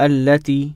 التي